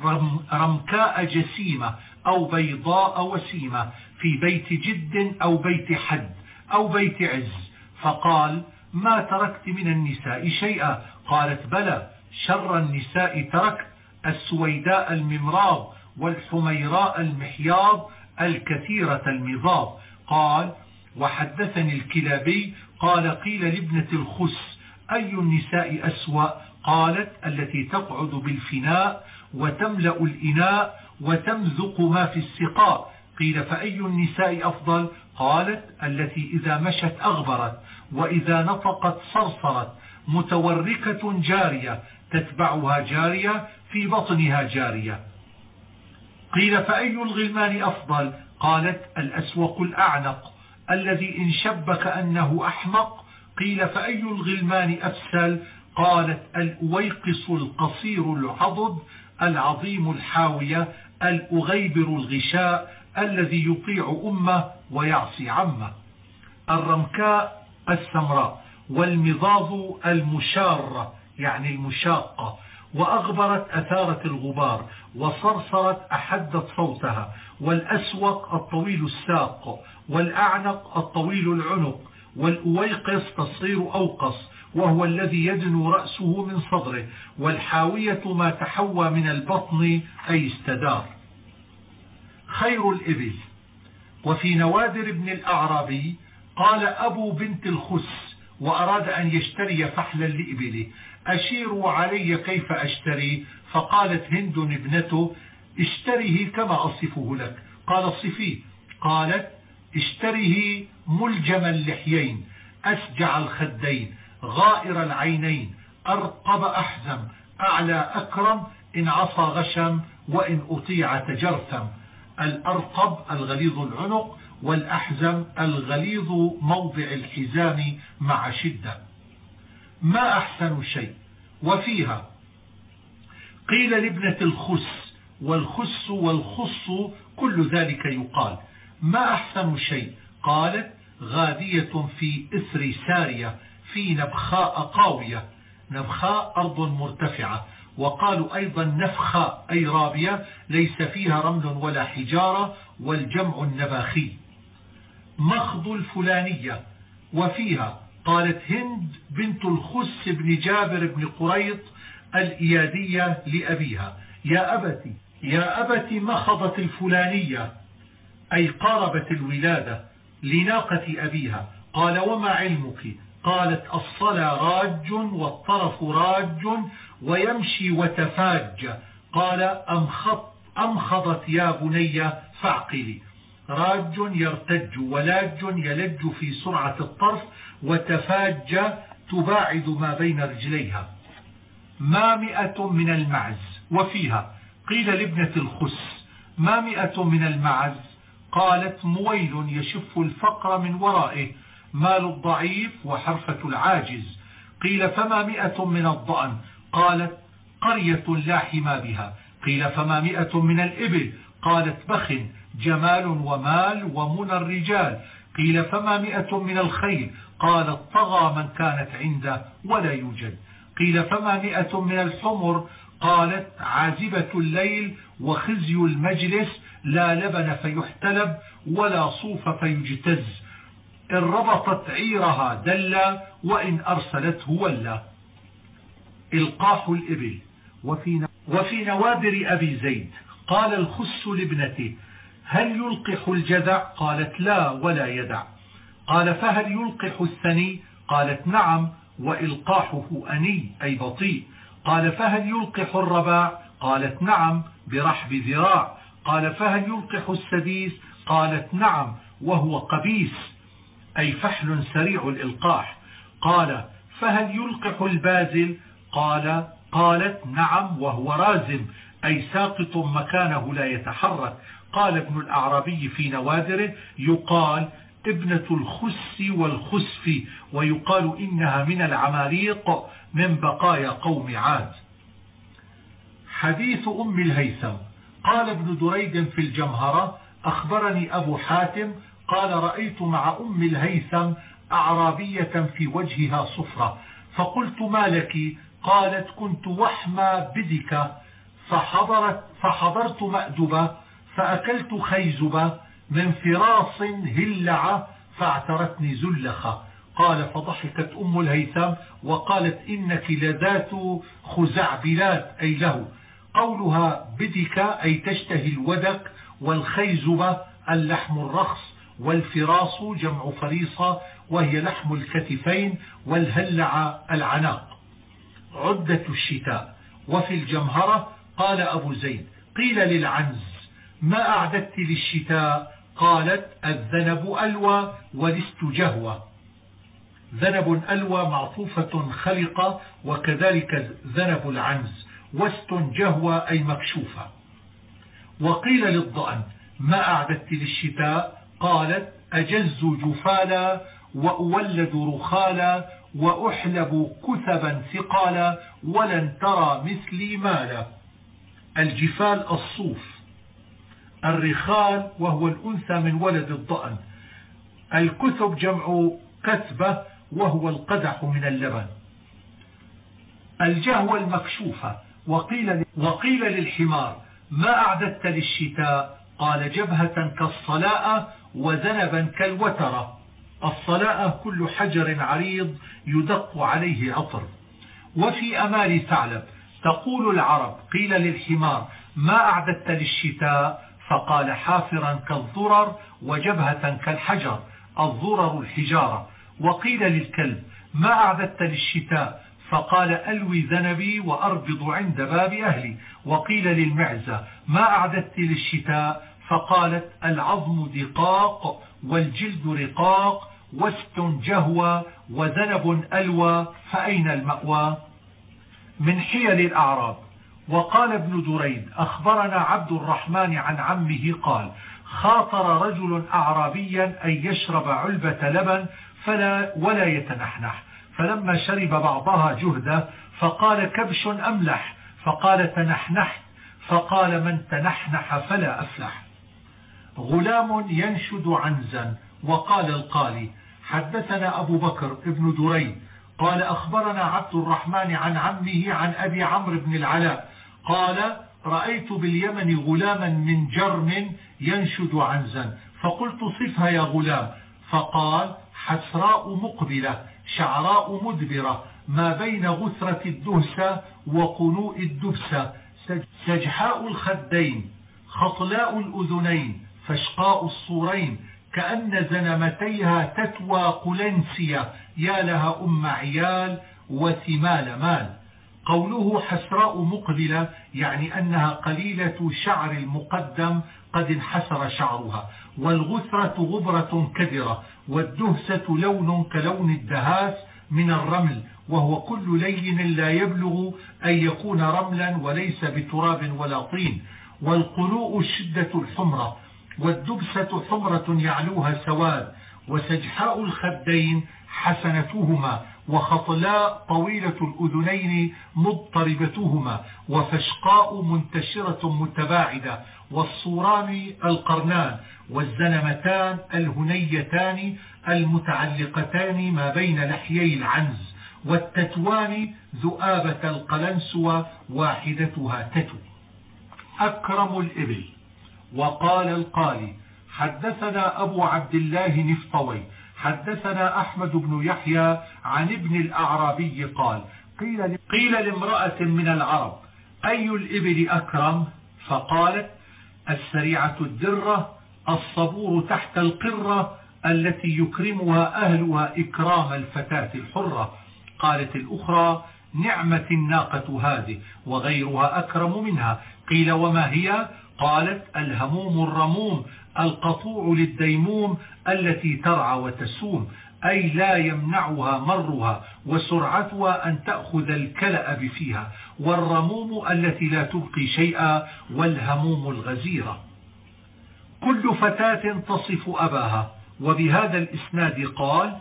[SPEAKER 1] رمكاء جسيمة أو بيضاء وسيمة في بيت جد أو بيت حد أو بيت عز. فقال ما تركت من النساء شيئا؟ قالت بلى شر النساء تركت السويداء الممراض والحميراء المحياض الكثيرة المضاض. قال وحدثني الكلابي قال قيل لابنة الخس أي النساء أسوأ؟ قالت التي تقعد بالفناء وتملأ الإناء وتمزق ما في السقاء. قيل فأي النساء أفضل؟ قالت التي إذا مشت أغبرت وإذا نطقت صرصرت متوركة جارية تتبعها جارية في بطنها جارية. قيل فأي الغلمان أفضل؟ قالت الأسوق الأعنق الذي إن شب كأنه أحمق. قيل فأي الغلمان أفسل؟ قالت الأويقص القصير العضد العظيم الحاوية الأغيبر الغشاء الذي يطيع أمه ويعصي عمه. الرمكاء السمراء والمضاض المشارة يعني المشاقة. وأغبرت أثارت الغبار وصرصرت أحدت صوتها والأسوق الطويل الساق والأعنق الطويل العنق والأويقص تصغير أوقص وهو الذي يدنو رأسه من صدره والحاوية ما تحوى من البطن أي استدار. خير الإبل. وفي نوادر ابن الأعرابي قال أبو بنت الخس وأراد أن يشتري فحلا لإبله أشيروا علي كيف أشتري؟ فقالت هند ابنته اشتره كما أصفه لك. قال صفيه قالت اشتره ملجم اللحيين أسجع الخدين غائر العينين أرقب أحزم أعلى أكرم إن عصى غشم وإن أطيع تجرثم. الأرقب الغليظ العنق والأحزم الغليظ موضع الحزام مع شدة. ما أحسن شيء؟ وفيها قيل لابنة الخس والخس والخص كل ذلك يقال. ما أحسن شيء؟ قالت غادية في إثر سارية في نبخاء قاوية. نبخاء أرض مرتفعة. وقالوا أيضا نفخاء أي رابية ليس فيها رمل ولا حجارة والجمع النباخي. مخض الفلانية وفيها قالت هند بنت الخس بن جابر بن قريط الإيادية لأبيها. يا أبتي يا أبت مخضت الفلانية أي قاربت الولادة لناقة أبيها. قال وما علمك؟ قالت الصلاة راج والطرف راج ويمشي وتفاج. قال أمخض أمخضت يا بني فاعقلي. راج يرتج ولاج يلج في سرعة الطرف وتفاج تباعد ما بين رجليها. ما مئة من المعز وفيها. قيل لابنة الخس ما مئة من المعز؟ قالت مويل يشف الفقر من ورائه. مال الضعيف وحرفة العاجز. قيل فما مئة من الضأن؟ قالت قرية لا حما بها. قيل فما مئة من الإبل؟ قالت بخ جمال ومال ومنى الرجال. قيل فما مئة من الخيل قالت طغى من كانت عنده ولا يوجد. قيل فما مئة من الحمر؟ قالت عازبة الليل وخزي المجلس لا لبن فيحتلب ولا صوف فيجتز. إن ربطت عيرها دلا وإن أرسلته ولا. إلقاح الإبل. وفي, وفي نوادر أبي زيد. قال الخس لابنته هل يلقح الجذع قالت لا ولا يدع. قال فهل يلقح الثني؟ قالت نعم وإلقاحه أني أي بطيء. قال فهل يلقح الرباع؟ قالت نعم برحب ذراع. قال فهل يلقح السديس؟ قالت نعم وهو قبيس أي فحل سريع الإلقاح. قال فهل يلقح البازل؟ قال قالت نعم وهو رازم أي ساقط مكانه لا يتحرك. قال ابن الأعرابي في نوادره يقال ابنة الخس والخسف ويقال إنها من العماليق من بقايا قوم عاد. حديث أم الهيثم. قال ابن دريد في الجمهرة أخبرني أبو حاتم قال رأيت مع أم الهيثم أعرابية في وجهها صفرة. فقلت ما لك؟ قالت كنت وحمى بدك فحضرت فحضرت مأدبة فأكلت خيزبة من فراص هلعة فاعترتني زلخة. قال فضحكت أم الهيثم وقالت إنك لذات خزعبلات أي له. قولها بدك أي تشتهي الودك والخيزبة اللحم الرخص والفراص جمع فريصة وهي لحم الكتفين والهلع العناق. عدة الشتاء. وفي الجمهرة قال أبو زيد قيل للعنز ما أعددت للشتاء؟ قالت الذنب ألوى ولست جهوة. ذنب ألوى معطوفة خلقة وكذلك ذنب العنز. وست جهوة أي مكشوفة. وقيل للضأن ما أعددت للشتاء؟ قالت أجز جفالا وأولد رخالا وأحلب كثبا ثقالا ولن ترى مثلي مالا. الجفال الصوف. الرخال وهو الأنثى من ولد الضأن. الكثب جمع كثبة وهو القدح من اللبن. الجهوة المكشوفة. وقيل, وقيل للحمار ما أعددت للشتاء؟ قال جبهة كالصلاء وذنبا كالوترة الصلاة كل حجر عريض يدق عليه عطر. وفي أمال ثعلب. تقول العرب قيل للحمار ما أعددت للشتاء؟ فقال حافرا كالضرر وجبهة كالحجر الضرر الحجارة. وقيل للكلب ما أعددت للشتاء؟ فقال ألوي ذنبي وأربض عند باب أهلي. وقيل للمعزة ما أعددت للشتاء؟ فقالت العظم دقاق والجلد رقاق وست جهوى وذنب ألوى فأين المأوى؟ من حيل الأعراب. وقال ابن دريد أخبرنا عبد الرحمن عن عمه قال خاطر رجل أعرابيا أن يشرب علبة لبن فلا ولا يتنحنح. فلما شرب بعضها جهده فقال كبش أملح؟ فقال تنحنحت فقال من تنحنح فلا أفلح. غلام ينشد عنزا. وقال القالي حدثنا أبو بكر ابن دريد قال أخبرنا عبد الرحمن عن عمه عن أبي عمرو بن العلاء قال رأيت باليمن غلاما من جرم ينشد عنزا. فقلت صفها يا غلام. فقال حسراء مقبلة شعراء مدبرة. ما بين غثرة الدهسة وقنوء الدبسة سجحاء الخدين خطلاء الأذنين فشقاء الصورين. كأن زنمتيها تتوى قلنسية. يا لها أم عيال وثمال مال. قوله حسراء مقبلة يعني أنها قليلة شعر المقدم قد انحسر شعرها والغثرة غبرة كدرة والدهسة لون كلون الدهاس من الرمل وهو كل لين لا يبلغ أن يكون رملا وليس بتراب ولا طين والقلوء شدة الحمرة والدبسة حمرة يعلوها سواد وسجحاء الخدين حسنتهما وخطلاء طويلة الأذنين مضطربتهما وفشقاء منتشرة متباعدة والصوران القرنان والزنمتان الهنيتان المتعلقتان ما بين لحيي العنز والتتوان ذؤابة القلنسوة واحدتها تتو. أكرم الإبل. وقال القالي حدثنا أبو عبد الله نفطوي حدثنا أحمد بن يحيى عن ابن الأعرابي قال قيل, قيل لامرأة من العرب أي الإبل أكرم؟ فقالت السريعة الدرة الصبور تحت القرة التي يكرمها أهلها إكرام الفتاة الحرة. قالت الأخرى نعمة الناقة هذه وغيرها أكرم منها. قيل وما هي؟ قالت الهموم الرموم القطوع للديموم التي ترعى وتسوم أي لا يمنعها مرها وسرعتها أن تأخذ الكلأ بفيها والرموم التي لا تبقي شيئا والهموم الغزيرة. كل فتاة تصف أباها وبهذا الإسناد قال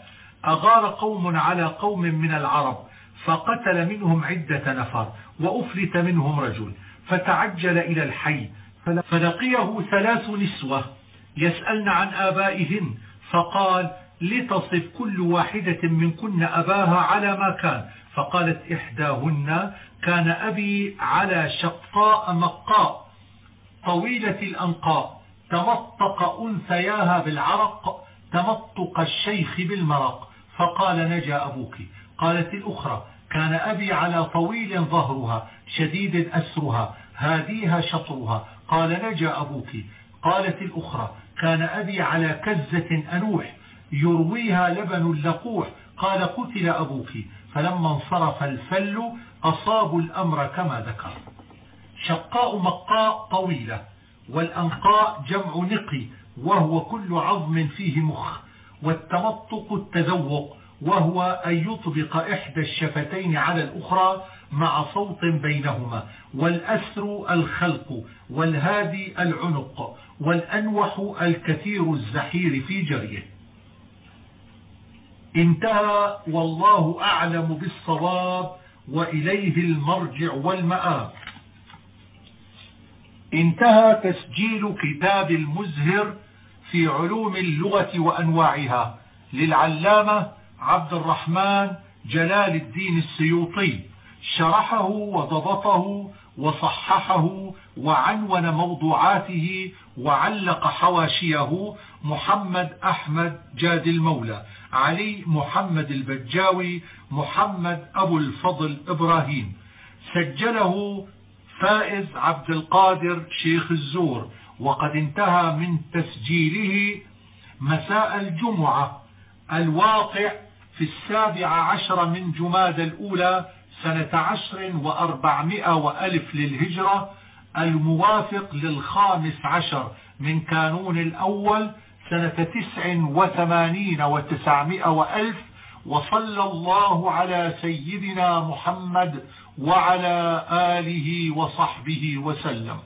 [SPEAKER 1] أغار قوم على قوم من العرب فقتل منهم عدة نفر وأفلت منهم رجل فتعجل إلى الحي فلقيه ثلاث نسوة. يسألن عن آبائهن فقال لتصف كل واحدة منكن أباها على ما كان. فقالت إحداهن كان أبي على شقاء مقاء طويلة الأنقاء تمطق أنثياها بالعرق تمطق الشيخ بالمرق. فقال نجا أبوك. قالت الأخرى كان أبي على طويل ظهرها شديد أسرها هاديها شطرها. قال نجا أبوك. قالت الأخرى كان أبي على كزة أنوح يرويها لبن اللقوح قال قتل أبوك. فلما انصرف الفل أصابوا الأمر كما ذكر. شقاء مقاء طويلة والأنقاء جمع نقي وهو كل عظم فيه مخ. والتمطق التذوق وهو أن يطبق إحدى الشفتين على الأخرى مع صوت بينهما. والأسر الخلق والهادي العنق والأنوح الكثير الزحير في جريه. انتهى والله أعلم بالصواب وإليه المرجع والمآب. انتهى تسجيل كتاب المزهر في علوم اللغة وأنواعها للعلامة عبد الرحمن جلال الدين السيوطي. شرحه وضبطه وصححه وعنون موضوعاته وعلق حواشيه محمد أحمد جاد المولى علي محمد البجاوي محمد أبو الفضل إبراهيم. سجله فائز عبد القادر شيخ الزور وقد انتهى من تسجيله مساء الجمعة الواقع في السابع عشر من جماد الأولى سنة عشر وأربعمائة وألف للهجرة الموافق للخامس عشر من كانون الأول سنة تسع وثمانين وتسعمائة وألف وصلى الله على سيدنا محمد وعلى آله وصحبه وسلم.